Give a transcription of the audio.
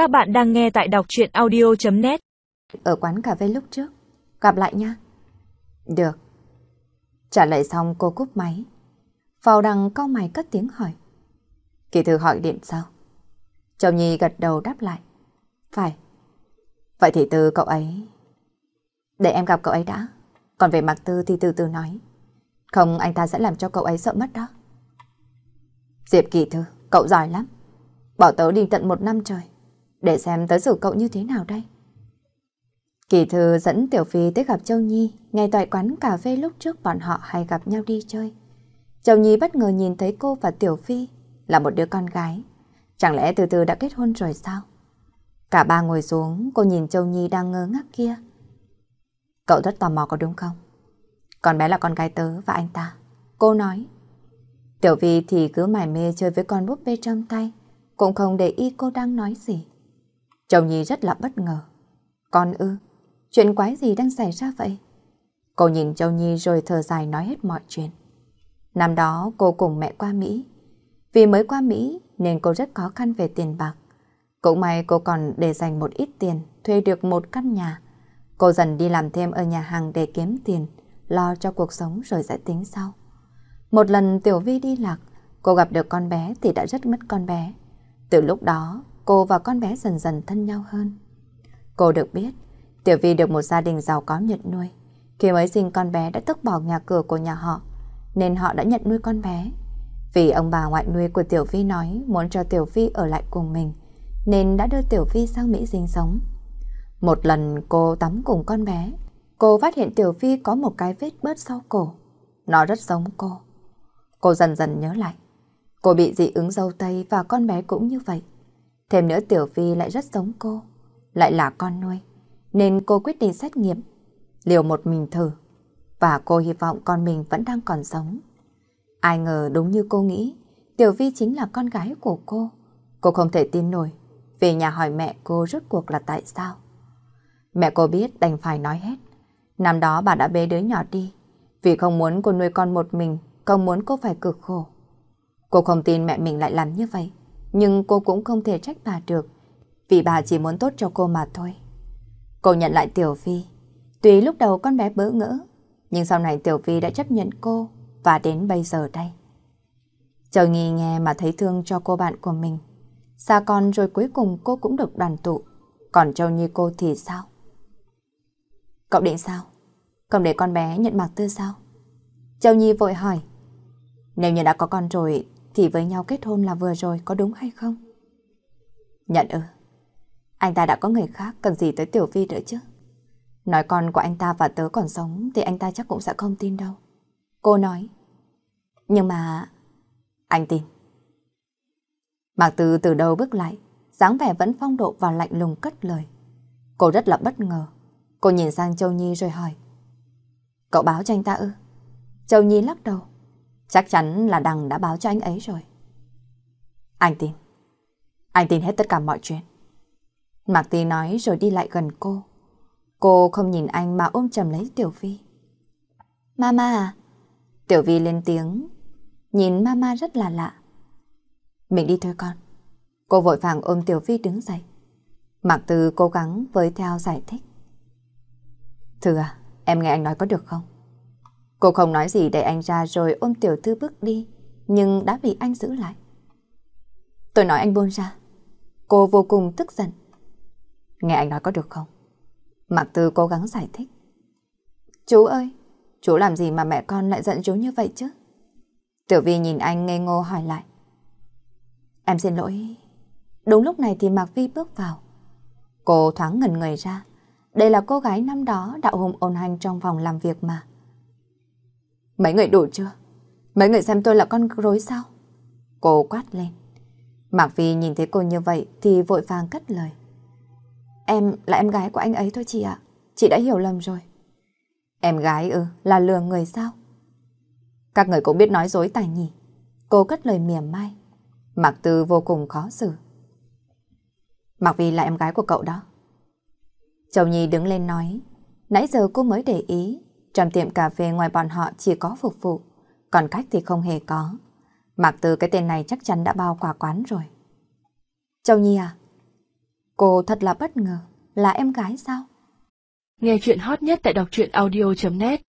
Các bạn đang nghe tại đọc chuyện audio.net Ở quán cà phê lúc trước. Gặp lại nha. Được. Trả lời xong cô cúp máy. Vào đằng cau mày cất tiếng hỏi. Kỳ thư hỏi điện sao? Châu Nhi gật đầu đáp lại. Phải. Vậy thì từ cậu ấy... Để em gặp cậu ấy đã. Còn về mặt tư thì từ từ nói. Không anh ta sẽ làm cho cậu ấy sợ mất đó. Diệp Kỳ Thư, cậu giỏi lắm. bảo tớ đi tận một năm trời. Để xem tới xử cậu như thế nào đây. Kỳ Thư dẫn Tiểu Phi tới gặp Châu Nhi ngay tại quán cà phê lúc trước bọn họ hay gặp nhau đi chơi. Châu Nhi bất ngờ nhìn thấy cô và Tiểu Phi là một đứa con gái. Chẳng lẽ từ từ đã kết hôn rồi sao? Cả ba ngồi xuống, cô nhìn Châu Nhi đang ngơ ngác kia. Cậu rất tò mò có đúng không? Con bé là con gái tớ và anh ta. Cô nói. Tiểu Vi thì cứ mải mê chơi với con búp bê trong tay, cũng không để ý cô đang nói gì. Châu Nhi rất là bất ngờ. Con ư, chuyện quái gì đang xảy ra vậy? Cô nhìn Châu Nhi rồi thở dài nói hết mọi chuyện. Năm đó cô cùng mẹ qua Mỹ. Vì mới qua Mỹ nên cô rất khó khăn về tiền bạc. Cũng may cô còn để dành một ít tiền thuê được một căn nhà. Cô dần đi làm thêm ở nhà hàng để kiếm tiền, lo cho cuộc sống rồi sẽ tính sau. Một lần Tiểu Vi đi lạc, cô gặp được con bé thì đã rất mất con bé. Từ lúc đó, cô và con bé dần dần thân nhau hơn. Cô được biết, Tiểu Vi được một gia đình giàu có nhận nuôi. Khi mới sinh con bé đã tức bỏ nhà cửa của nhà họ, nên họ đã nhận nuôi con bé. Vì ông bà ngoại nuôi của Tiểu Vi nói muốn cho Tiểu Vi ở lại cùng mình, nên đã đưa Tiểu Vi sang Mỹ sinh sống. Một lần cô tắm cùng con bé, cô phát hiện Tiểu Vi có một cái vết bớt sau cổ. Nó rất giống cô. Cô dần dần nhớ lại. Cô bị dị ứng dâu tây và con bé cũng như vậy. Thêm nữa Tiểu Vi lại rất giống cô, lại là con nuôi. Nên cô quyết định xét nghiệm, liều một mình thử. Và cô hy vọng con mình vẫn đang còn sống. Ai ngờ đúng như cô nghĩ, Tiểu Vi chính là con gái của cô. Cô không thể tin nổi, về nhà hỏi mẹ cô rốt cuộc là tại sao. Mẹ cô biết đành phải nói hết. Năm đó bà đã bế đứa nhỏ đi, vì không muốn cô nuôi con một mình, không muốn cô phải cực khổ. Cô không tin mẹ mình lại làm như vậy, nhưng cô cũng không thể trách bà được, vì bà chỉ muốn tốt cho cô mà thôi. Cô nhận lại Tiểu Phi, tuy lúc đầu con bé bỡ ngỡ, nhưng sau này Tiểu Phi đã chấp nhận cô và đến bây giờ đây. Châu Nhi nghe mà thấy thương cho cô bạn của mình. Xa con rồi cuối cùng cô cũng được đoàn tụ. Còn Châu Nhi cô thì sao? Cậu định sao? Không để con bé nhận bạc tư sao? Châu Nhi vội hỏi. Nếu như đã có con rồi thì với nhau kết hôn là vừa rồi có đúng hay không? Nhận ư. Anh ta đã có người khác cần gì tới Tiểu Vi nữa chứ? Nói con của anh ta và tớ còn sống thì anh ta chắc cũng sẽ không tin đâu. Cô nói. Nhưng mà... Anh tin. Mạc Tư từ đầu bước lại, dáng vẻ vẫn phong độ và lạnh lùng cất lời. Cô rất là bất ngờ. Cô nhìn sang Châu Nhi rồi hỏi. Cậu báo cho anh ta ư? Châu Nhi lắc đầu. Chắc chắn là Đằng đã báo cho anh ấy rồi. Anh tin. Anh tin hết tất cả mọi chuyện. Mạc Tì nói rồi đi lại gần cô. Cô không nhìn anh mà ôm chầm lấy Tiểu Vi. Mama à? Tiểu Vi lên tiếng. Nhìn Mama rất là lạ. Mình đi thôi con. Cô vội vàng ôm Tiểu Vi đứng dậy. Mạc Từ cố gắng với theo giải thích. Thư à, em nghe anh nói có được không? Cô không nói gì để anh ra rồi ôm Tiểu Thư bước đi, nhưng đã bị anh giữ lại. Tôi nói anh buông ra. Cô vô cùng tức giận. Nghe anh nói có được không? Mạc Tư cố gắng giải thích. Chú ơi, chú làm gì mà mẹ con lại giận chú như vậy chứ? Tiểu Vi nhìn anh ngây ngô hỏi lại. Em xin lỗi. Đúng lúc này thì Mạc Vi bước vào. Cô thoáng ngẩn người ra. Đây là cô gái năm đó đạo hùng ôn hành trong phòng làm việc mà. Mấy người đủ chưa? Mấy người xem tôi là con rối sao? Cô quát lên. Mạc Phi nhìn thấy cô như vậy thì vội vàng cất lời. Em là em gái của anh ấy thôi chị ạ. Chị đã hiểu lầm rồi. Em gái ư, là lừa người sao? Các người cũng biết nói dối tài nhỉ. Cô cất lời mỉa mai. Mạc Tư vô cùng khó xử. Mạc Phi là em gái của cậu đó. Châu Nhi đứng lên nói. Nãy giờ cô mới để ý. Trong tiệm cà phê ngoài bọn họ chỉ có phục vụ. Còn khách thì không hề có. Mạc Tư cái tên này chắc chắn đã bao quả quán rồi. Châu Nhi à? Cô thật là bất ngờ, là em gái sao? Nghe chuyện hot nhất tại đọc truyện audio.net